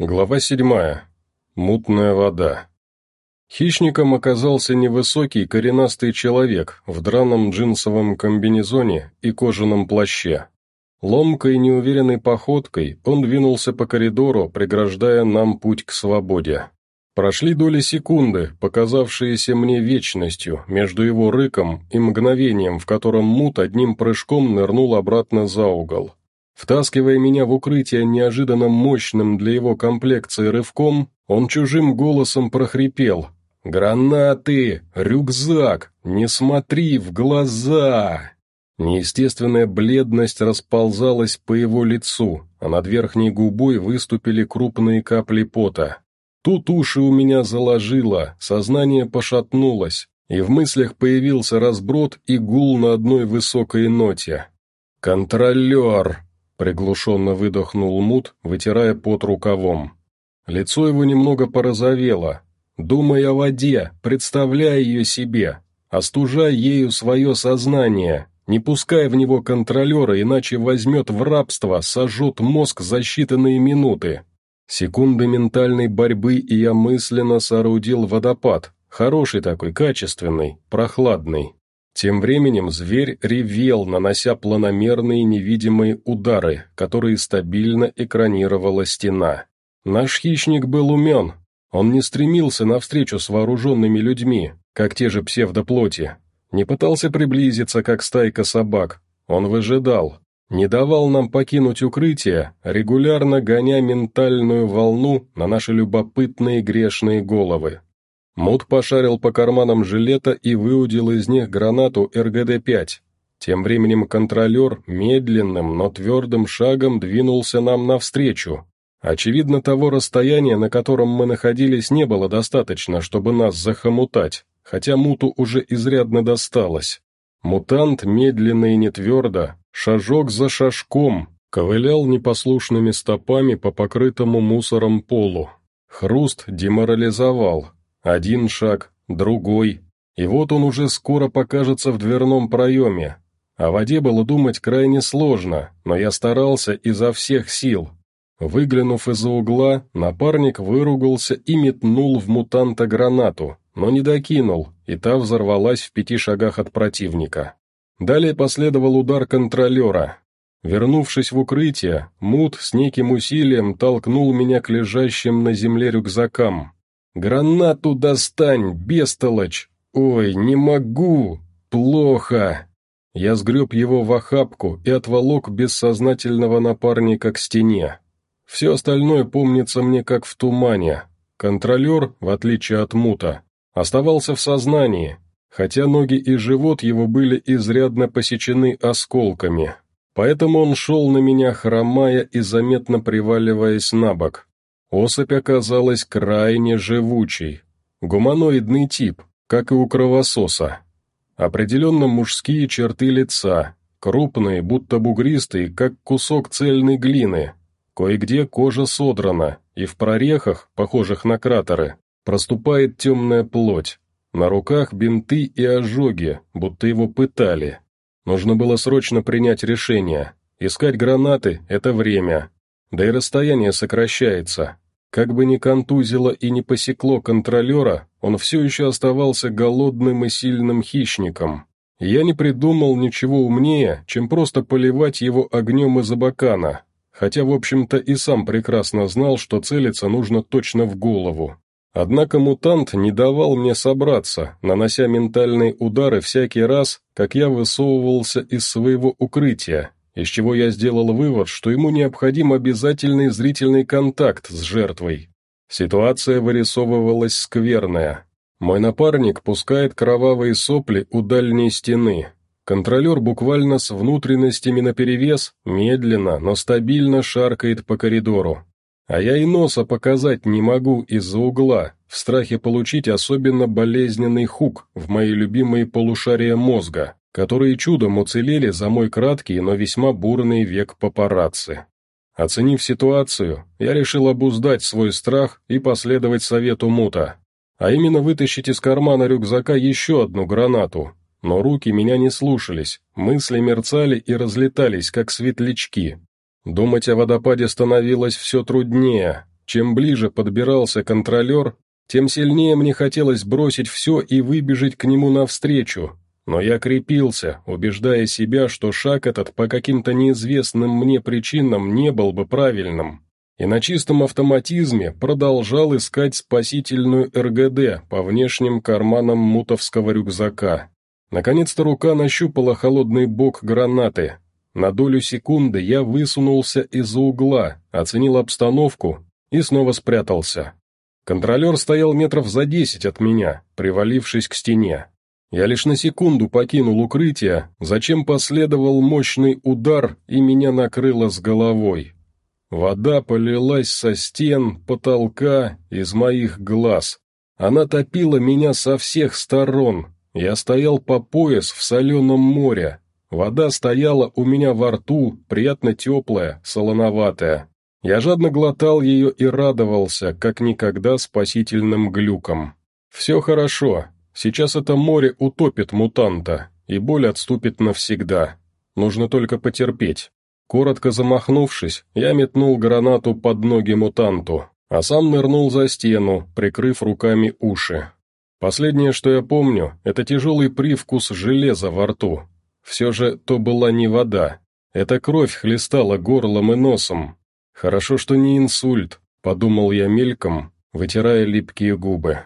Глава седьмая. Мутная вода. Хищником оказался невысокий коренастый человек в драном джинсовом комбинезоне и кожаном плаще. Ломкой неуверенной походкой он двинулся по коридору, преграждая нам путь к свободе. Прошли доли секунды, показавшиеся мне вечностью, между его рыком и мгновением, в котором мут одним прыжком нырнул обратно за угол. Втаскивая меня в укрытие неожиданно мощным для его комплекции рывком, он чужим голосом прохрипел. «Гранаты! Рюкзак! Не смотри в глаза!» Неестественная бледность расползалась по его лицу, а над верхней губой выступили крупные капли пота. Тут уши у меня заложило, сознание пошатнулось, и в мыслях появился разброд и гул на одной высокой ноте. «Контролер!» Приглушенно выдохнул Мут, вытирая пот рукавом. Лицо его немного порозовело. Думай о воде, представляй ее себе. Остужай ею свое сознание. Не пускай в него контролера, иначе возьмет в рабство, сожжет мозг за считанные минуты. Секунды ментальной борьбы, и я мысленно соорудил водопад. Хороший такой, качественный, прохладный. Тем временем зверь ревел, нанося планомерные невидимые удары, которые стабильно экранировала стена. Наш хищник был умен. Он не стремился навстречу с вооруженными людьми, как те же псевдоплоти. Не пытался приблизиться, как стайка собак. Он выжидал. Не давал нам покинуть укрытие, регулярно гоня ментальную волну на наши любопытные грешные головы. Мут пошарил по карманам жилета и выудил из них гранату РГД-5. Тем временем контролер медленным, но твердым шагом двинулся нам навстречу. Очевидно, того расстояния, на котором мы находились, не было достаточно, чтобы нас захомутать, хотя Муту уже изрядно досталось. Мутант медленно и нетвердо, шажок за шажком, ковылял непослушными стопами по покрытому мусором полу. Хруст деморализовал, один шаг, другой, и вот он уже скоро покажется в дверном проеме. О воде было думать крайне сложно, но я старался изо всех сил. Выглянув из-за угла, напарник выругался и метнул в мутанта гранату, но не докинул, и та взорвалась в пяти шагах от противника. Далее последовал удар контролера. Вернувшись в укрытие, Мут с неким усилием толкнул меня к лежащим на земле рюкзакам. «Гранату достань, бестолочь! Ой, не могу! Плохо!» Я сгреб его в охапку и отволок бессознательного напарника к стене. Все остальное помнится мне как в тумане. Контролер, в отличие от мута, оставался в сознании, хотя ноги и живот его были изрядно посечены осколками. Поэтому он шел на меня, хромая и заметно приваливаясь на бок. Особь оказалась крайне живучей. Гуманоидный тип, как и у кровососа. Определенно мужские черты лица, крупные, будто бугристые, как кусок цельной глины. Кое-где кожа содрана, и в прорехах, похожих на кратеры, проступает темная плоть. На руках бинты и ожоги, будто его пытали. Нужно было срочно принять решение. Искать гранаты — это время, да и расстояние сокращается. Как бы ни контузило и не посекло контролера, он все еще оставался голодным и сильным хищником. Я не придумал ничего умнее, чем просто поливать его огнем из абакана, хотя, в общем-то, и сам прекрасно знал, что целиться нужно точно в голову. Однако мутант не давал мне собраться, нанося ментальные удары всякий раз, как я высовывался из своего укрытия, из чего я сделал вывод, что ему необходим обязательный зрительный контакт с жертвой. Ситуация вырисовывалась скверная. Мой напарник пускает кровавые сопли у дальней стены. Контролер буквально с внутренностями наперевес, медленно, но стабильно шаркает по коридору. А я и носа показать не могу из-за угла, в страхе получить особенно болезненный хук в мои любимые полушария мозга которые чудом уцелели за мой краткий, но весьма бурный век папарацци. Оценив ситуацию, я решил обуздать свой страх и последовать совету Мута, а именно вытащить из кармана рюкзака еще одну гранату. Но руки меня не слушались, мысли мерцали и разлетались, как светлячки. Думать о водопаде становилось все труднее. чем ближе подбирался контролер, тем сильнее мне хотелось бросить все и выбежать к нему навстречу, но я крепился, убеждая себя, что шаг этот по каким-то неизвестным мне причинам не был бы правильным, и на чистом автоматизме продолжал искать спасительную РГД по внешним карманам мутовского рюкзака. Наконец-то рука нащупала холодный бок гранаты. На долю секунды я высунулся из-за угла, оценил обстановку и снова спрятался. Контролер стоял метров за десять от меня, привалившись к стене. Я лишь на секунду покинул укрытие, зачем последовал мощный удар и меня накрыло с головой. Вода полилась со стен, потолка, из моих глаз. Она топила меня со всех сторон. Я стоял по пояс в соленом море. Вода стояла у меня во рту, приятно теплая, солоноватая. Я жадно глотал ее и радовался, как никогда спасительным глюком. Все хорошо, Сейчас это море утопит мутанта, и боль отступит навсегда. Нужно только потерпеть. Коротко замахнувшись, я метнул гранату под ноги мутанту, а сам нырнул за стену, прикрыв руками уши. Последнее, что я помню, это тяжелый привкус железа во рту. Все же то была не вода. Эта кровь хлестала горлом и носом. Хорошо, что не инсульт, подумал я мельком, вытирая липкие губы.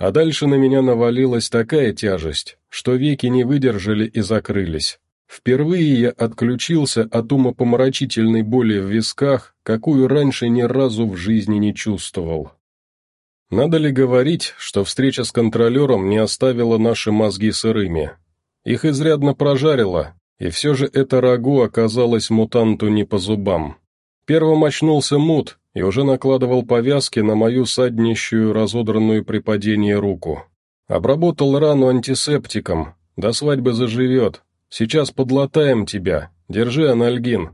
А дальше на меня навалилась такая тяжесть, что веки не выдержали и закрылись. Впервые я отключился от умопомрачительной боли в висках, какую раньше ни разу в жизни не чувствовал. Надо ли говорить, что встреча с контролером не оставила наши мозги сырыми? Их изрядно прожарило, и все же это рагу оказалось мутанту не по зубам. Первым очнулся мут, и уже накладывал повязки на мою саднищую, разодранную при падении руку. Обработал рану антисептиком, до свадьбы заживет. Сейчас подлатаем тебя, держи анальгин.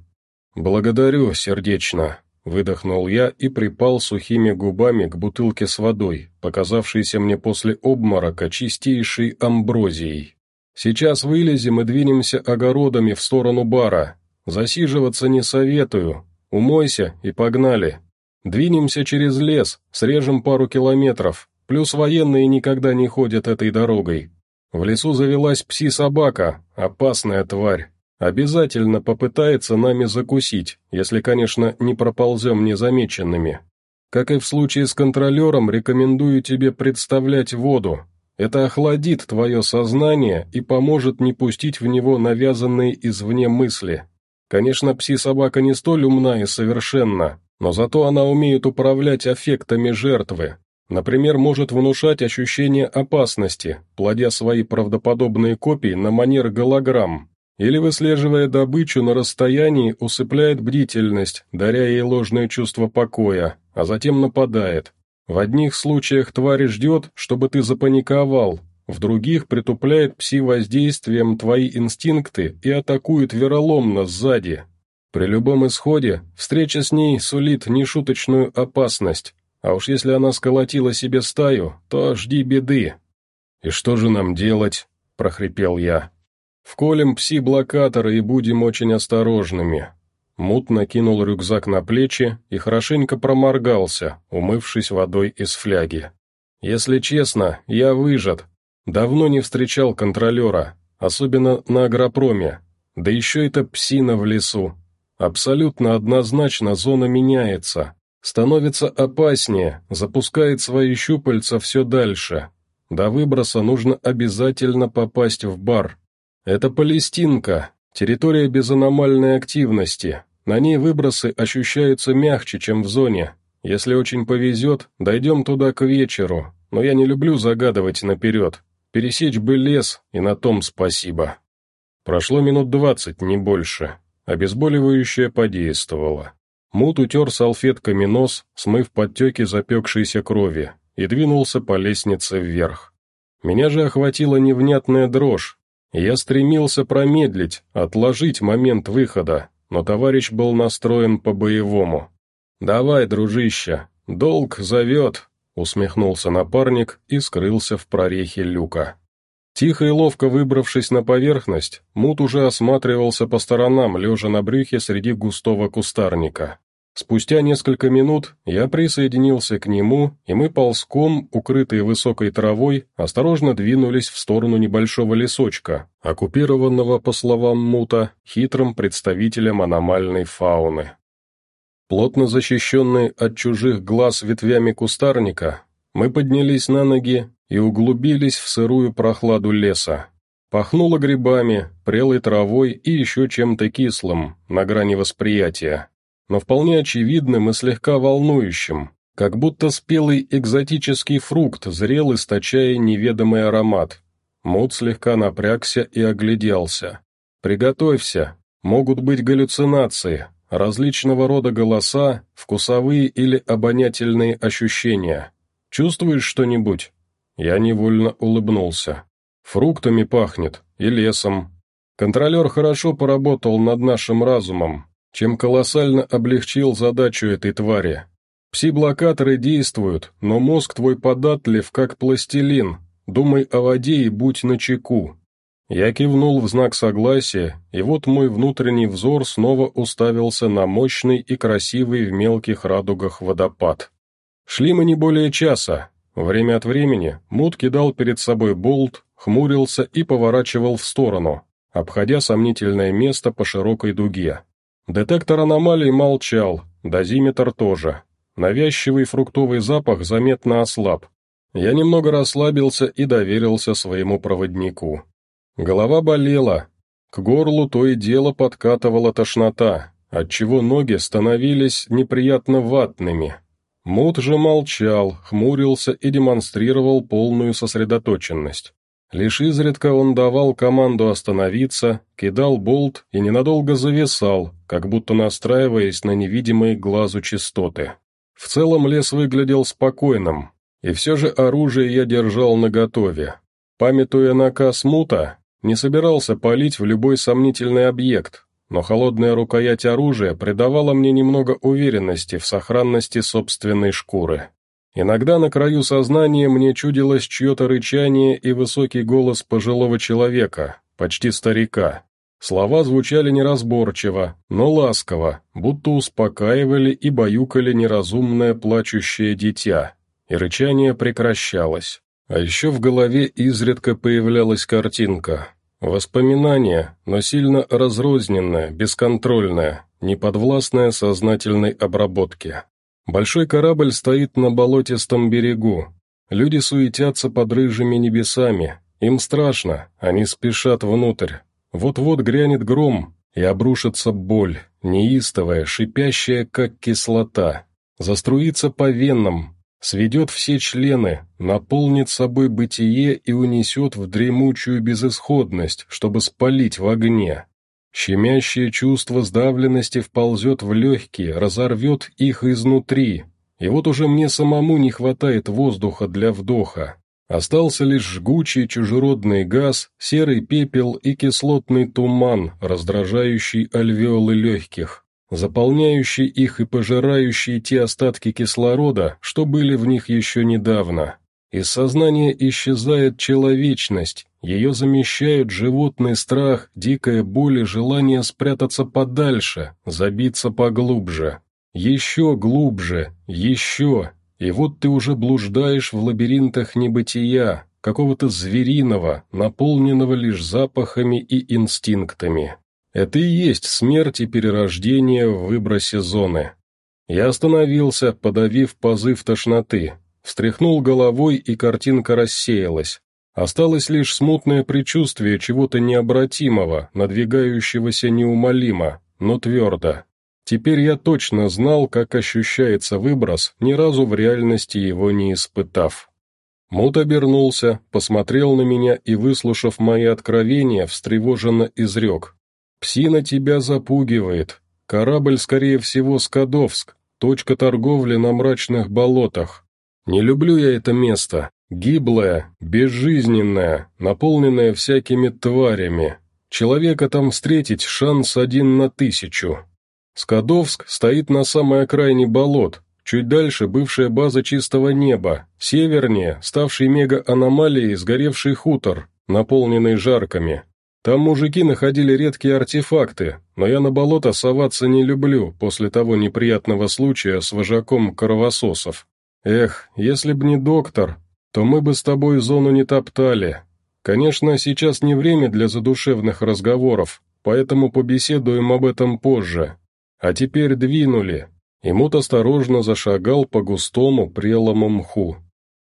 Благодарю, сердечно, выдохнул я и припал сухими губами к бутылке с водой, показавшейся мне после обморока чистейшей амброзией. Сейчас вылезем и двинемся огородами в сторону бара. Засиживаться не советую. Умойся и погнали. Двинемся через лес, срежем пару километров, плюс военные никогда не ходят этой дорогой. В лесу завелась пси-собака, опасная тварь. Обязательно попытается нами закусить, если, конечно, не проползем незамеченными. Как и в случае с контролером, рекомендую тебе представлять воду. Это охладит твое сознание и поможет не пустить в него навязанные извне мысли. Конечно, пси-собака не столь умна и совершенна, но зато она умеет управлять аффектами жертвы. Например, может внушать ощущение опасности, плодя свои правдоподобные копии на манер голограмм. Или, выслеживая добычу на расстоянии, усыпляет бдительность, даря ей ложное чувство покоя, а затем нападает. В одних случаях тварь ждет, чтобы ты запаниковал, в других притупляет пси-воздействием твои инстинкты и атакует вероломно сзади, при любом исходе, встреча с ней сулит нешуточную опасность, а уж если она сколотила себе стаю, то жди беды. «И что же нам делать?» – прохрипел я. «Вколем пси-блокаторы и будем очень осторожными». Мут накинул рюкзак на плечи и хорошенько проморгался, умывшись водой из фляги. «Если честно, я выжат. Давно не встречал контролера, особенно на агропроме. Да еще это псина в лесу. Абсолютно однозначно зона меняется, становится опаснее, запускает свои щупальца все дальше. До выброса нужно обязательно попасть в бар. Это Палестинка, территория без аномальной активности. На ней выбросы ощущаются мягче, чем в зоне. Если очень повезет, дойдем туда к вечеру, но я не люблю загадывать наперед. Пересечь бы лес, и на том спасибо. Прошло минут двадцать, не больше. Обезболивающее подействовало. Мут утер салфетками нос, смыв подтеки запекшейся крови, и двинулся по лестнице вверх. Меня же охватила невнятная дрожь, я стремился промедлить, отложить момент выхода, но товарищ был настроен по-боевому. «Давай, дружище, долг зовет», — усмехнулся напарник и скрылся в прорехе люка. Тихо и ловко выбравшись на поверхность, Мут уже осматривался по сторонам, лежа на брюхе среди густого кустарника. Спустя несколько минут я присоединился к нему, и мы ползком, укрытые высокой травой, осторожно двинулись в сторону небольшого лесочка, оккупированного, по словам Мута, хитрым представителем аномальной фауны. Плотно защищенные от чужих глаз ветвями кустарника, мы поднялись на ноги и углубились в сырую прохладу леса. Пахнуло грибами, прелой травой и еще чем-то кислым, на грани восприятия но вполне очевидным и слегка волнующим, как будто спелый экзотический фрукт зрел, источая неведомый аромат. Мут слегка напрягся и огляделся. «Приготовься, могут быть галлюцинации, различного рода голоса, вкусовые или обонятельные ощущения. Чувствуешь что-нибудь?» Я невольно улыбнулся. «Фруктами пахнет и лесом. Контролер хорошо поработал над нашим разумом, чем колоссально облегчил задачу этой твари. Пси-блокаторы действуют, но мозг твой податлив, как пластилин. Думай о воде и будь начеку. Я кивнул в знак согласия, и вот мой внутренний взор снова уставился на мощный и красивый в мелких радугах водопад. Шли мы не более часа. Время от времени Мут кидал перед собой болт, хмурился и поворачивал в сторону, обходя сомнительное место по широкой дуге. Детектор аномалий молчал, дозиметр тоже. Навязчивый фруктовый запах заметно ослаб. Я немного расслабился и доверился своему проводнику. Голова болела. К горлу то и дело подкатывала тошнота, отчего ноги становились неприятно ватными. Мут же молчал, хмурился и демонстрировал полную сосредоточенность. Лишь изредка он давал команду остановиться, кидал болт и ненадолго зависал, как будто настраиваясь на невидимые глазу частоты. В целом лес выглядел спокойным, и все же оружие я держал наготове. Памятуя наказ Мута, не собирался палить в любой сомнительный объект, но холодная рукоять оружия придавала мне немного уверенности в сохранности собственной шкуры. Иногда на краю сознания мне чудилось чье-то рычание и высокий голос пожилого человека, почти старика. Слова звучали неразборчиво, но ласково, будто успокаивали и баюкали неразумное плачущее дитя, и рычание прекращалось. А еще в голове изредка появлялась картинка. Воспоминание, но сильно разрозненное, бесконтрольное, неподвластное сознательной обработке. Большой корабль стоит на болотистом берегу. Люди суетятся под рыжими небесами. Им страшно, они спешат внутрь. Вот-вот грянет гром, и обрушится боль, неистовая, шипящая, как кислота. Заструится по венам, сведет все члены, наполнит собой бытие и унесет в дремучую безысходность, чтобы спалить в огне. Щемящее чувство сдавленности вползет в легкие, разорвет их изнутри. И вот уже мне самому не хватает воздуха для вдоха. Остался лишь жгучий чужеродный газ, серый пепел и кислотный туман, раздражающий альвеолы легких, заполняющий их и пожирающий те остатки кислорода, что были в них еще недавно. Из сознания исчезает человечность, ее замещают животный страх, дикая боль и желание спрятаться подальше, забиться поглубже. Еще глубже, еще, и вот ты уже блуждаешь в лабиринтах небытия, какого-то звериного, наполненного лишь запахами и инстинктами. Это и есть смерть и перерождение в выбросе зоны. Я остановился, подавив позыв тошноты, Встряхнул головой, и картинка рассеялась. Осталось лишь смутное предчувствие чего-то необратимого, надвигающегося неумолимо, но твердо. Теперь я точно знал, как ощущается выброс, ни разу в реальности его не испытав. Мут обернулся, посмотрел на меня и, выслушав мои откровения, встревоженно изрек. «Псина тебя запугивает. Корабль, скорее всего, Скадовск, точка торговли на мрачных болотах. Не люблю я это место. Гиблое, безжизненное, наполненное всякими тварями. Человека там встретить шанс один на тысячу. Скадовск стоит на самой окраине болот, чуть дальше бывшая база чистого неба, севернее ставший мега-аномалией сгоревший хутор, наполненный жарками. Там мужики находили редкие артефакты, но я на болото соваться не люблю после того неприятного случая с вожаком кровососов. Эх, если б не доктор, то мы бы с тобой зону не топтали. Конечно, сейчас не время для задушевных разговоров, поэтому побеседуем об этом позже. А теперь двинули. И Мут осторожно зашагал по густому прелому мху.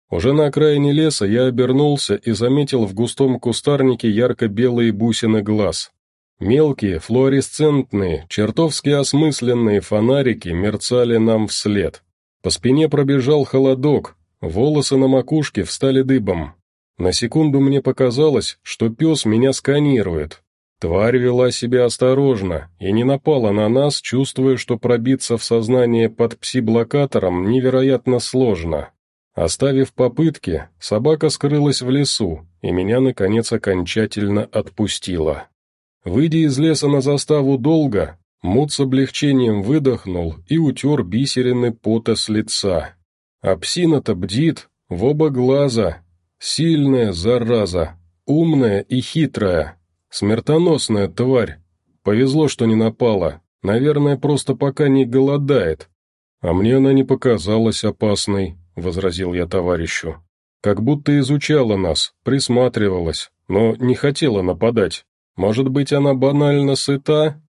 Уже на окраине леса я обернулся и заметил в густом кустарнике ярко-белые бусины глаз. Мелкие, флуоресцентные, чертовски осмысленные фонарики мерцали нам вслед. По спине пробежал холодок, волосы на макушке встали дыбом. На секунду мне показалось, что пес меня сканирует, Тварь вела себя осторожно и не напала на нас, чувствуя, что пробиться в сознание под пси-блокатором невероятно сложно. Оставив попытки, собака скрылась в лесу, и меня, наконец, окончательно отпустила. Выйдя из леса на заставу долго, Мут с облегчением выдохнул и утер бисерины пота с лица. А псина-то бдит, в оба глаза. Сильная зараза, умная и хитрая, Смертоносная тварь. Повезло, что не напала. Наверное, просто пока не голодает. А мне она не показалась опасной, — возразил я товарищу. Как будто изучала нас, присматривалась, но не хотела нападать. Может быть, она банально сыта?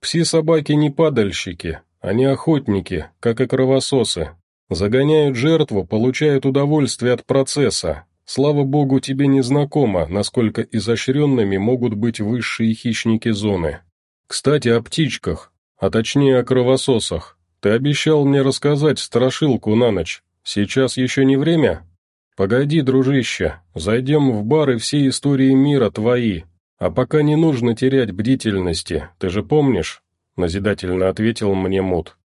Пси-собаки не падальщики, они охотники, как и кровососы. Загоняют жертву, получают удовольствие от процесса, Слава богу, тебе не знакомо, насколько изощренными могут быть высшие хищники зоны. Кстати, о птичках, а точнее о кровососах. Ты обещал мне рассказать страшилку на ночь. Сейчас еще не время? Погоди, дружище, зайдем в бар и все истории мира твои. А пока не нужно терять бдительности, ты же помнишь?» Назидательно ответил мне Мут.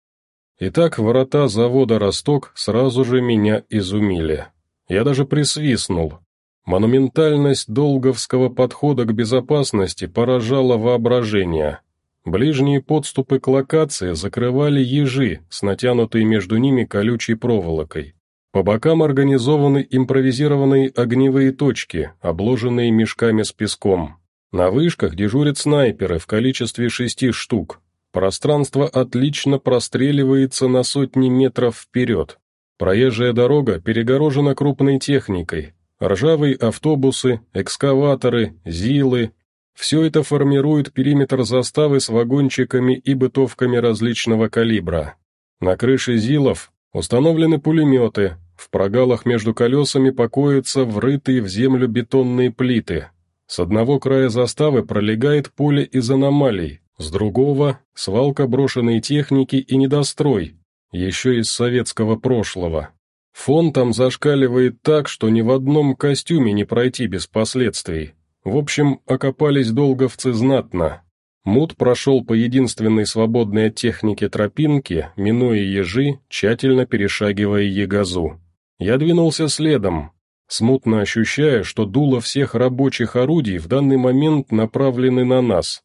Итак, ворота завода «Росток» сразу же меня изумили. Я даже присвистнул. Монументальность долговского подхода к безопасности поражала воображение. Ближние подступы к локации закрывали ежи с натянутой между ними колючей проволокой. По бокам организованы импровизированные огневые точки, обложенные мешками с песком. На вышках дежурят снайперы в количестве шести штук. Пространство отлично простреливается на сотни метров вперед. Проезжая дорога перегорожена крупной техникой. Ржавые автобусы, экскаваторы, зилы. Все это формирует периметр заставы с вагончиками и бытовками различного калибра. На крыше зилов установлены пулеметы, в прогалах между колесами покоятся врытые в землю бетонные плиты. С одного края заставы пролегает поле из аномалий, с другого – свалка брошенной техники и недострой, еще из советского прошлого. Фон там зашкаливает так, что ни в одном костюме не пройти без последствий. В общем, окопались долговцы знатно. Мут прошел по единственной свободной от техники тропинке, минуя ежи, тщательно перешагивая егозу. Я двинулся следом, смутно ощущая, что дуло всех рабочих орудий в данный момент направлены на нас.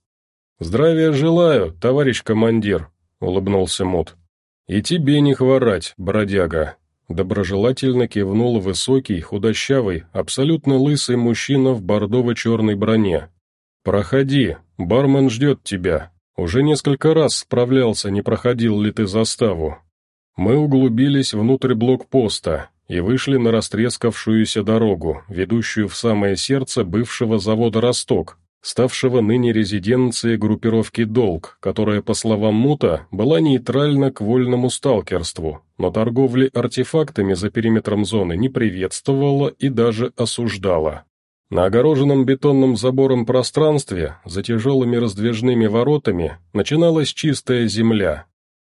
«Здравия желаю, товарищ командир», — улыбнулся Мут. «И тебе не хворать, бродяга!» Доброжелательно кивнул высокий, худощавый, абсолютно лысый мужчина в бордово-черной броне. «Проходи, бармен ждет тебя. Уже несколько раз справлялся, не проходил ли ты заставу». Мы углубились внутрь блокпоста и вышли на растрескавшуюся дорогу, ведущую в самое сердце бывшего завода «Росток», ставшего ныне резиденцией группировки «Долг», которая, по словам Мута, была нейтральна к вольному сталкерству, но торговли артефактами за периметром зоны не приветствовала и даже осуждала. На огороженном бетонным забором пространстве, за тяжелыми раздвижными воротами, начиналась чистая земля.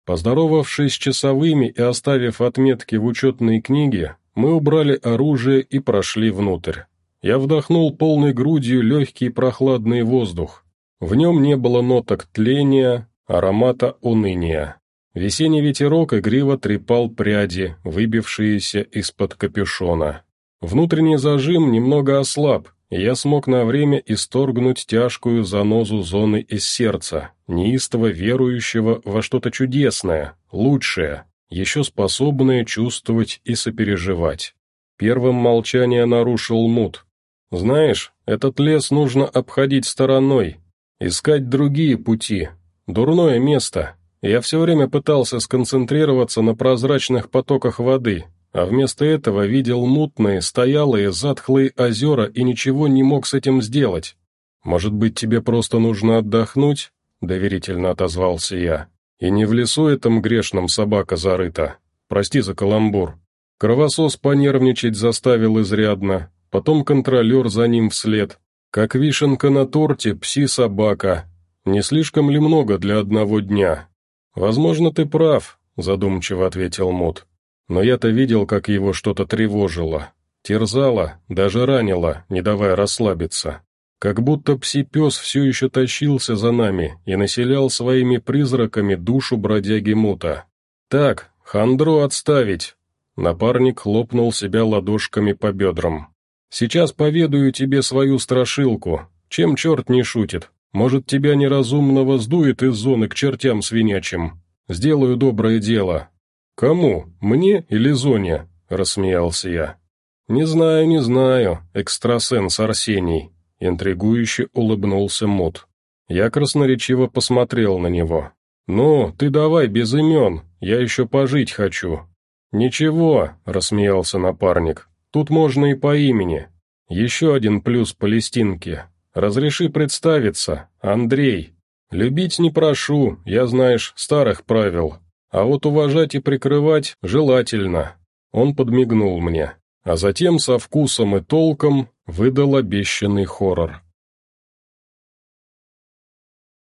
Поздоровавшись с часовыми и оставив отметки в учетной книге, мы убрали оружие и прошли внутрь. Я вдохнул полной грудью легкий прохладный воздух. В нем не было ноток тления, аромата уныния. Весенний ветерок игриво трепал пряди, выбившиеся из-под капюшона. Внутренний зажим немного ослаб, и я смог на время исторгнуть тяжкую занозу зоны из сердца, неистово верующего во что-то чудесное, лучшее, еще способное чувствовать и сопереживать. Первым молчание нарушил мут, Знаешь, этот лес нужно обходить стороной, искать другие пути. Дурное место. Я все время пытался сконцентрироваться на прозрачных потоках воды, а вместо этого видел мутные, стоялые, затхлые озера и ничего не мог с этим сделать. Может быть, тебе просто нужно отдохнуть?» — доверительно отозвался я. «И не в лесу этом грешном собака зарыта. Прости за каламбур». Кровосос понервничать заставил изрядно, потом контролер за ним вслед. Как вишенка на торте, пси-собака. Не слишком ли много для одного дня? «Возможно, ты прав», — задумчиво ответил Мут. Но я-то видел, как его что-то тревожило. Терзало, даже ранило, не давая расслабиться. Как будто пси-пес все еще тащился за нами и населял своими призраками душу бродяги Мута. «Так, хандро отставить!» Напарник хлопнул себя ладошками по бедрам. «Сейчас поведаю тебе свою страшилку. Чем черт не шутит? Может, тебя неразумного сдует из зоны к чертям свинячим? Сделаю доброе дело, «Кому? Мне или Зоне?» – рассмеялся я. «Не знаю, не знаю, экстрасенс Арсений», – интригующе улыбнулся Мут. Я красноречиво посмотрел на него. «Ну, ты давай без имен, я еще пожить хочу». «Ничего», – рассмеялся напарник, – «тут можно и по имени. Еще один плюс Палестинке. Разреши представиться, Андрей. Любить не прошу, я, знаешь, старых правил, а вот уважать и прикрывать желательно. Он подмигнул мне, а затем со вкусом и толком выдал обещанный хоррор.